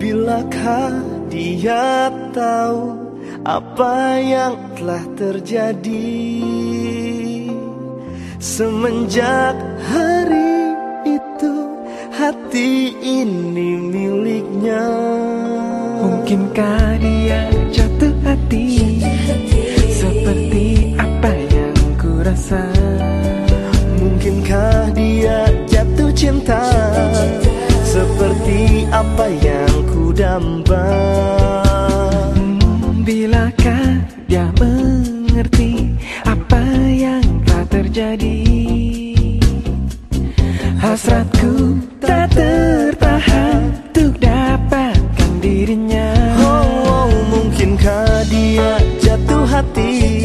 Bilakah dia tahu apa yang telah terjadi? Semenjak hari itu hati ini miliknya. Mungkinkah dia jatuh hati? Seperti apa yang ku rasa Mungkinkah dia jatuh cinta? Seperti apa yang damba hmm, Bilakah dia mengerti Apa yang telah terjadi? Hasratku tak tertahan Untuk dapatkan dirinya. Oh, mungkinkah dia jatuh hati?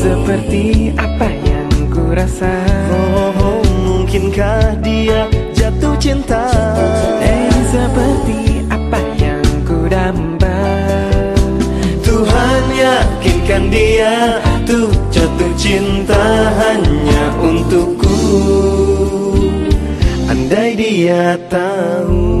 Seperti apa yang ku rasa Oh, mungkinkah dia jatuh cinta? Eh seperti yakinkan dia Tuh jatuh cinta hanya untukku. Andai dia tahu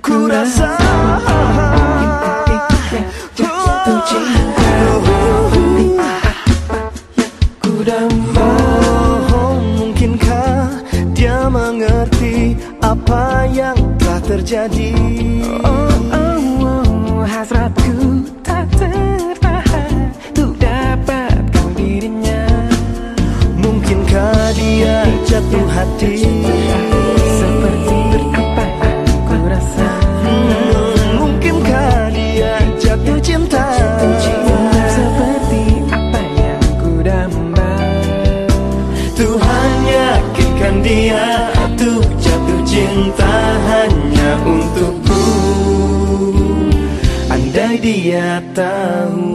Ku rasa Oh, mungkinkah dia mengerti apa yang telah terjadi Oh, oh, oh, hasratku tak tertahan Untuk dapatkan dirinya Mungkinkah dia jatuh hati dia Tuh jatuh cinta hanya untukku. Andai dia tahu.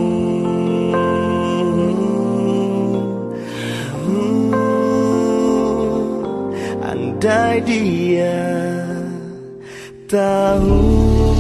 Andai dia tahu